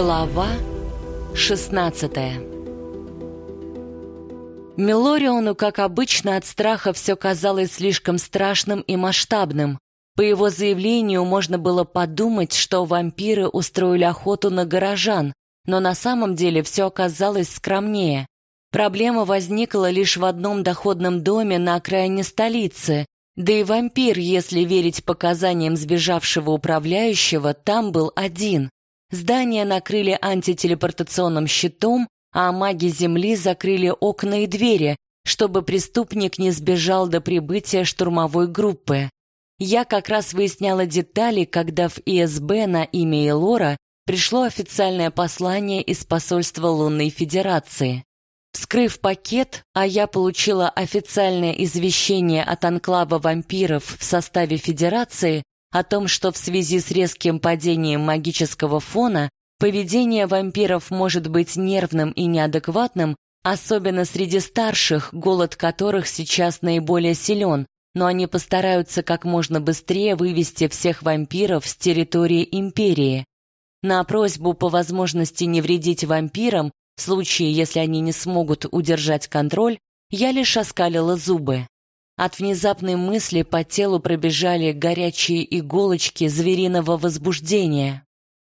Глава 16 Милориону, как обычно, от страха все казалось слишком страшным и масштабным. По его заявлению можно было подумать, что вампиры устроили охоту на горожан, но на самом деле все оказалось скромнее. Проблема возникла лишь в одном доходном доме на окраине столицы, да и вампир, если верить показаниям сбежавшего управляющего, там был один. Здание накрыли антителепортационным щитом, а маги Земли закрыли окна и двери, чтобы преступник не сбежал до прибытия штурмовой группы. Я как раз выясняла детали, когда в ИСБ на имя Элора пришло официальное послание из посольства Лунной Федерации. Вскрыв пакет, а я получила официальное извещение от анклава вампиров в составе Федерации о том, что в связи с резким падением магического фона поведение вампиров может быть нервным и неадекватным, особенно среди старших, голод которых сейчас наиболее силен, но они постараются как можно быстрее вывести всех вампиров с территории Империи. На просьбу по возможности не вредить вампирам в случае, если они не смогут удержать контроль, я лишь оскалила зубы. От внезапной мысли по телу пробежали горячие иголочки звериного возбуждения.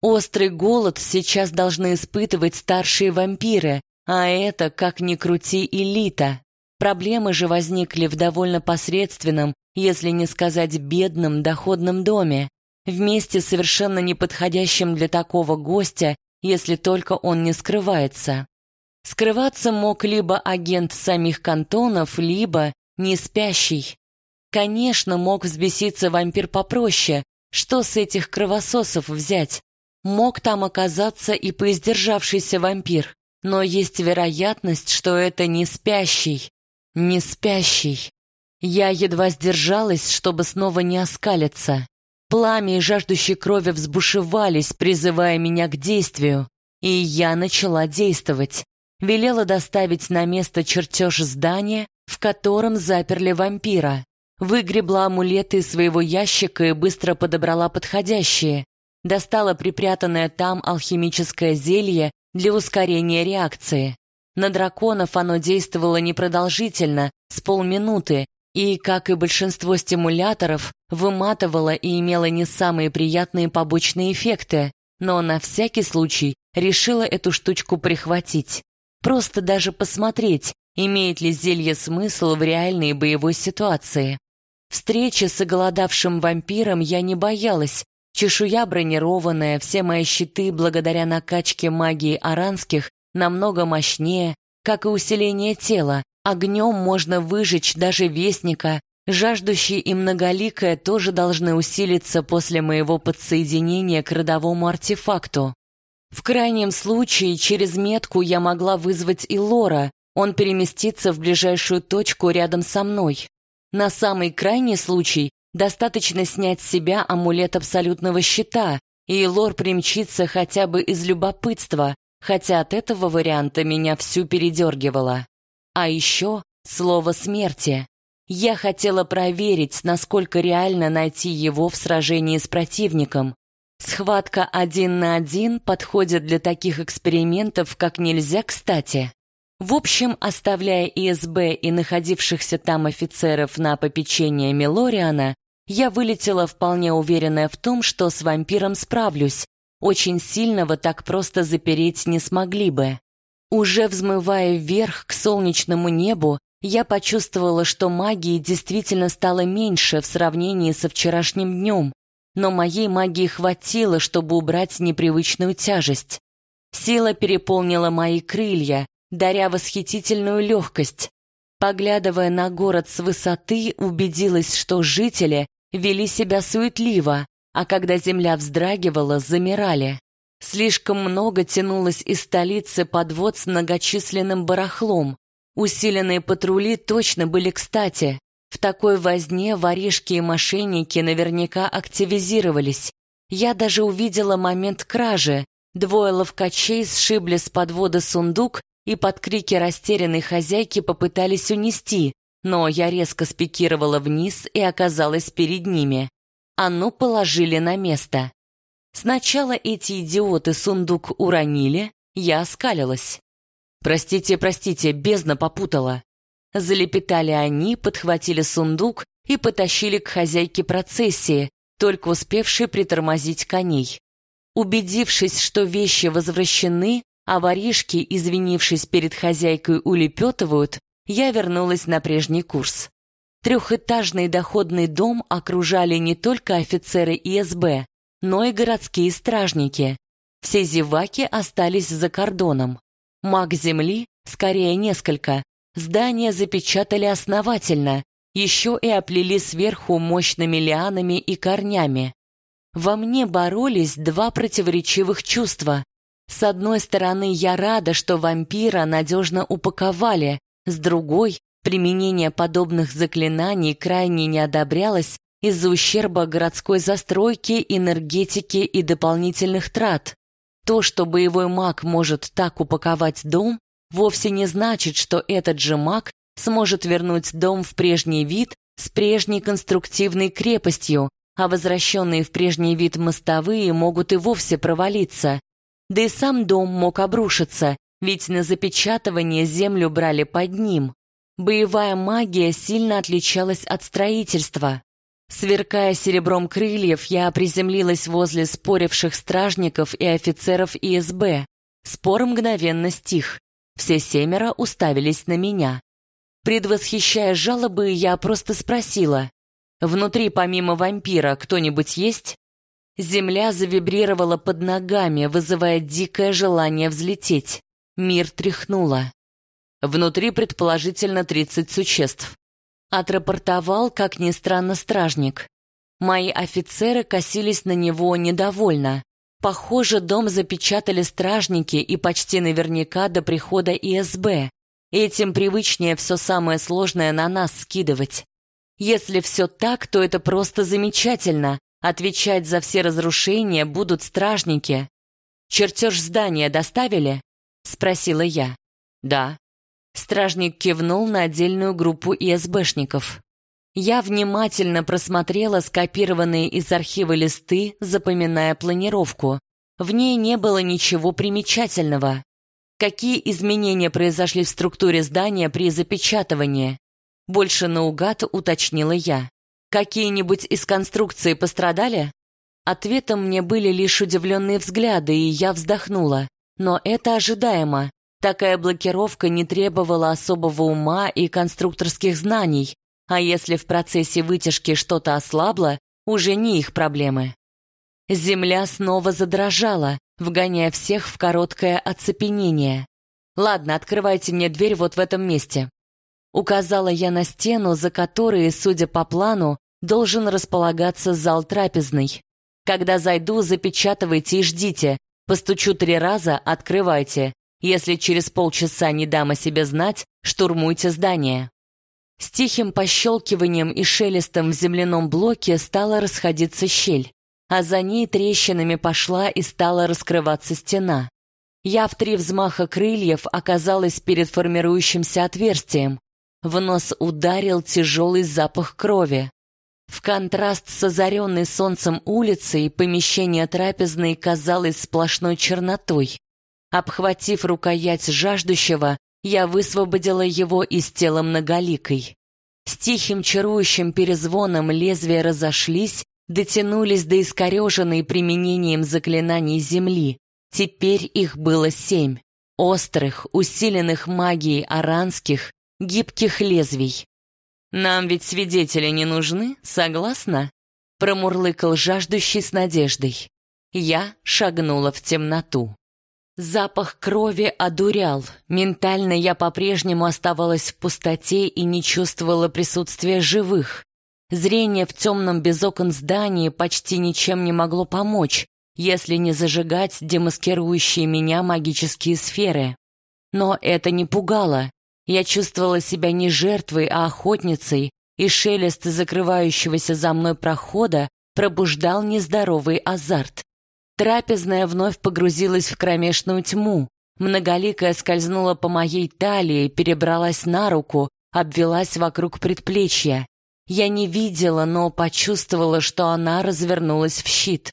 Острый голод сейчас должны испытывать старшие вампиры, а это, как ни крути, элита. Проблемы же возникли в довольно посредственном, если не сказать бедном, доходном доме, вместе совершенно неподходящим для такого гостя если только он не скрывается. Скрываться мог либо агент самих кантонов, либо не спящий. Конечно, мог взбеситься вампир попроще. Что с этих кровососов взять? Мог там оказаться и поиздержавшийся вампир, но есть вероятность, что это не спящий. Не спящий. Я едва сдержалась, чтобы снова не оскалиться. Пламя и жаждущие крови взбушевались, призывая меня к действию. И я начала действовать. Велела доставить на место чертеж здания, в котором заперли вампира. Выгребла амулеты из своего ящика и быстро подобрала подходящие. Достала припрятанное там алхимическое зелье для ускорения реакции. На драконов оно действовало непродолжительно, с полминуты, и, как и большинство стимуляторов, выматывала и имела не самые приятные побочные эффекты, но на всякий случай решила эту штучку прихватить. Просто даже посмотреть, имеет ли зелье смысл в реальной боевой ситуации. Встречи с оголодавшим вампиром я не боялась. Чешуя бронированная, все мои щиты благодаря накачке магии аранских намного мощнее, как и усиление тела, Огнем можно выжечь даже вестника, жаждущие и многоликое тоже должны усилиться после моего подсоединения к родовому артефакту. В крайнем случае, через метку я могла вызвать и Лора, он переместится в ближайшую точку рядом со мной. На самый крайний случай достаточно снять с себя амулет абсолютного щита, и Лор примчится хотя бы из любопытства, хотя от этого варианта меня всю передергивало. А еще слово смерти. Я хотела проверить, насколько реально найти его в сражении с противником. Схватка один на один подходит для таких экспериментов как нельзя кстати. В общем, оставляя ИСБ и находившихся там офицеров на попечение Милориана, я вылетела вполне уверенная в том, что с вампиром справлюсь. Очень сильного так просто запереть не смогли бы. Уже взмывая вверх к солнечному небу, я почувствовала, что магии действительно стало меньше в сравнении со вчерашним днем, но моей магии хватило, чтобы убрать непривычную тяжесть. Сила переполнила мои крылья, даря восхитительную легкость. Поглядывая на город с высоты, убедилась, что жители вели себя суетливо, а когда земля вздрагивала, замирали. Слишком много тянулось из столицы подвод с многочисленным барахлом. Усиленные патрули точно были кстати. В такой возне воришки и мошенники наверняка активизировались. Я даже увидела момент кражи. Двое ловкачей сшибли с подвода сундук и под крики растерянной хозяйки попытались унести, но я резко спикировала вниз и оказалась перед ними. А ну положили на место. Сначала эти идиоты сундук уронили, я оскалилась. «Простите, простите, бездна попутала». Залепетали они, подхватили сундук и потащили к хозяйке процессии, только успевшей притормозить коней. Убедившись, что вещи возвращены, а воришки, извинившись перед хозяйкой, улепетывают, я вернулась на прежний курс. Трехэтажный доходный дом окружали не только офицеры ИСБ, но и городские стражники. Все зеваки остались за кордоном. Маг земли, скорее несколько, здание запечатали основательно, еще и оплели сверху мощными лианами и корнями. Во мне боролись два противоречивых чувства. С одной стороны, я рада, что вампира надежно упаковали, с другой, применение подобных заклинаний крайне не одобрялось из-за ущерба городской застройки, энергетики и дополнительных трат. То, что боевой маг может так упаковать дом, вовсе не значит, что этот же маг сможет вернуть дом в прежний вид с прежней конструктивной крепостью, а возвращенные в прежний вид мостовые могут и вовсе провалиться. Да и сам дом мог обрушиться, ведь на запечатывание землю брали под ним. Боевая магия сильно отличалась от строительства. Сверкая серебром крыльев, я приземлилась возле споривших стражников и офицеров ИСБ. Спор мгновенно стих. Все семеро уставились на меня. Предвосхищая жалобы, я просто спросила. «Внутри помимо вампира кто-нибудь есть?» Земля завибрировала под ногами, вызывая дикое желание взлететь. Мир тряхнуло. Внутри предположительно 30 существ. Отрапортовал, как ни странно, стражник. Мои офицеры косились на него недовольно. Похоже, дом запечатали стражники и почти наверняка до прихода ИСБ. Этим привычнее все самое сложное на нас скидывать. Если все так, то это просто замечательно. Отвечать за все разрушения будут стражники. «Чертеж здания доставили?» — спросила я. «Да», Стражник кивнул на отдельную группу ИСБшников. Я внимательно просмотрела скопированные из архива листы, запоминая планировку. В ней не было ничего примечательного. Какие изменения произошли в структуре здания при запечатывании? Больше наугад уточнила я. Какие-нибудь из конструкций пострадали? Ответом мне были лишь удивленные взгляды, и я вздохнула. Но это ожидаемо. Такая блокировка не требовала особого ума и конструкторских знаний, а если в процессе вытяжки что-то ослабло, уже не их проблемы. Земля снова задрожала, вгоняя всех в короткое оцепенение. «Ладно, открывайте мне дверь вот в этом месте». Указала я на стену, за которой, судя по плану, должен располагаться зал трапезный. Когда зайду, запечатывайте и ждите. Постучу три раза, открывайте. Если через полчаса не дам о себе знать, штурмуйте здание». С тихим пощелкиванием и шелестом в земляном блоке стала расходиться щель, а за ней трещинами пошла и стала раскрываться стена. Я в три взмаха крыльев оказалась перед формирующимся отверстием. В нос ударил тяжелый запах крови. В контраст с озаренной солнцем улицей помещение трапезной казалось сплошной чернотой. Обхватив рукоять жаждущего, я высвободила его из тела многоликой. С тихим чарующим перезвоном лезвия разошлись, дотянулись до искореженной применением заклинаний земли. Теперь их было семь. Острых, усиленных магией аранских, гибких лезвий. «Нам ведь свидетели не нужны, согласна?» Промурлыкал жаждущий с надеждой. Я шагнула в темноту. Запах крови одурял. Ментально я по-прежнему оставалась в пустоте и не чувствовала присутствия живых. Зрение в темном без окон здании почти ничем не могло помочь, если не зажигать демаскирующие меня магические сферы. Но это не пугало. Я чувствовала себя не жертвой, а охотницей, и шелест закрывающегося за мной прохода пробуждал нездоровый азарт. Трапезная вновь погрузилась в кромешную тьму. Многоликая скользнула по моей талии, перебралась на руку, обвелась вокруг предплечья. Я не видела, но почувствовала, что она развернулась в щит.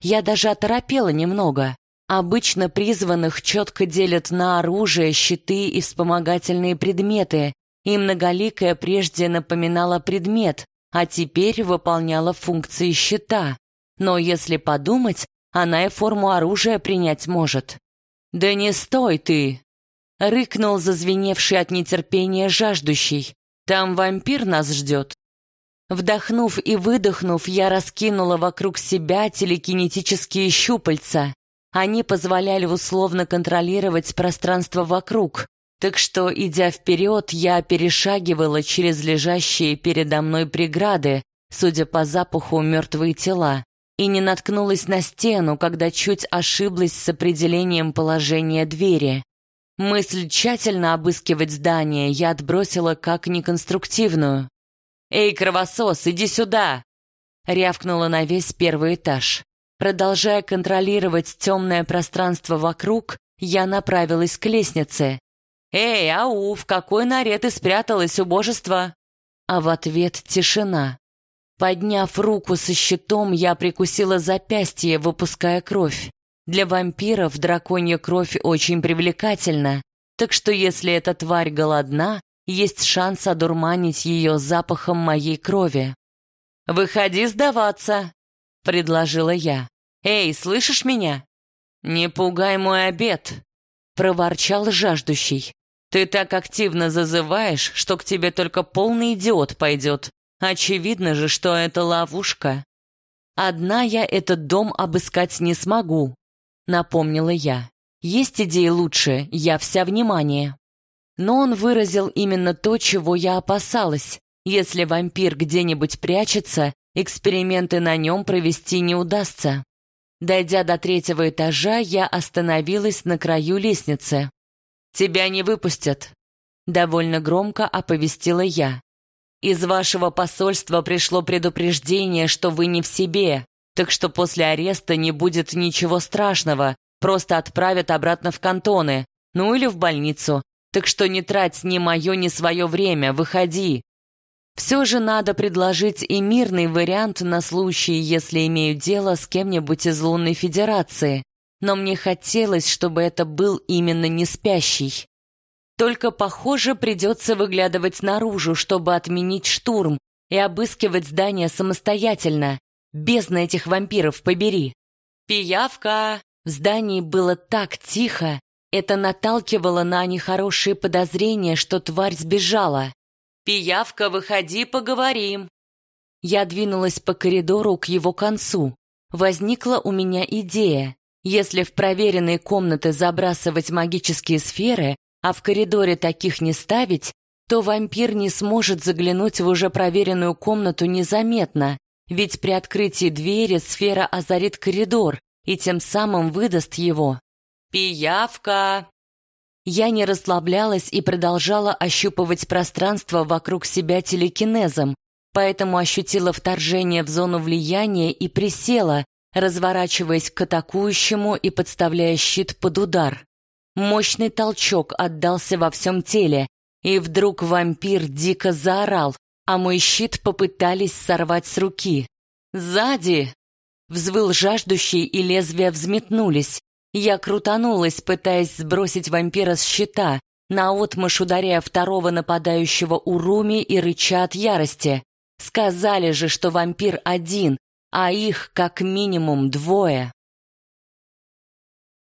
Я даже оторопела немного. Обычно призванных четко делят на оружие, щиты и вспомогательные предметы, и многоликая прежде напоминала предмет, а теперь выполняла функции щита. Но если подумать, она и форму оружия принять может. «Да не стой ты!» — рыкнул зазвеневший от нетерпения жаждущий. «Там вампир нас ждет». Вдохнув и выдохнув, я раскинула вокруг себя телекинетические щупальца. Они позволяли условно контролировать пространство вокруг, так что, идя вперед, я перешагивала через лежащие передо мной преграды, судя по запаху мертвые тела и не наткнулась на стену, когда чуть ошиблась с определением положения двери. Мысль тщательно обыскивать здание я отбросила как неконструктивную. «Эй, кровосос, иди сюда!» рявкнула на весь первый этаж. Продолжая контролировать темное пространство вокруг, я направилась к лестнице. «Эй, ау, в какой норе ты спряталась, убожество?» А в ответ тишина. Подняв руку со щитом, я прикусила запястье, выпуская кровь. Для вампиров драконья кровь очень привлекательна, так что если эта тварь голодна, есть шанс одурманить ее запахом моей крови. «Выходи сдаваться», — предложила я. «Эй, слышишь меня?» «Не пугай мой обед», — проворчал жаждущий. «Ты так активно зазываешь, что к тебе только полный идиот пойдет. Очевидно же, что это ловушка. Одна я этот дом обыскать не смогу, напомнила я. Есть идеи лучше, я вся внимание. Но он выразил именно то, чего я опасалась. Если вампир где-нибудь прячется, эксперименты на нем провести не удастся. Дойдя до третьего этажа, я остановилась на краю лестницы. «Тебя не выпустят», — довольно громко оповестила я. Из вашего посольства пришло предупреждение, что вы не в себе, так что после ареста не будет ничего страшного, просто отправят обратно в кантоны, ну или в больницу. Так что не трать ни мое, ни свое время, выходи. Все же надо предложить и мирный вариант на случай, если имею дело с кем-нибудь из Лунной Федерации. Но мне хотелось, чтобы это был именно не спящий. Только, похоже, придется выглядывать наружу, чтобы отменить штурм и обыскивать здание самостоятельно. Бездна этих вампиров побери. «Пиявка!» В здании было так тихо, это наталкивало на нехорошие подозрения, что тварь сбежала. «Пиявка, выходи, поговорим!» Я двинулась по коридору к его концу. Возникла у меня идея. Если в проверенные комнаты забрасывать магические сферы, а в коридоре таких не ставить, то вампир не сможет заглянуть в уже проверенную комнату незаметно, ведь при открытии двери сфера озарит коридор и тем самым выдаст его. «Пиявка!» Я не расслаблялась и продолжала ощупывать пространство вокруг себя телекинезом, поэтому ощутила вторжение в зону влияния и присела, разворачиваясь к атакующему и подставляя щит под удар. Мощный толчок отдался во всем теле, и вдруг вампир дико заорал, а мой щит попытались сорвать с руки. «Сзади!» Взвыл жаждущий, и лезвия взметнулись. Я крутанулась, пытаясь сбросить вампира с щита, наотмашь ударяя второго нападающего Уруми и рыча от ярости. Сказали же, что вампир один, а их как минимум двое.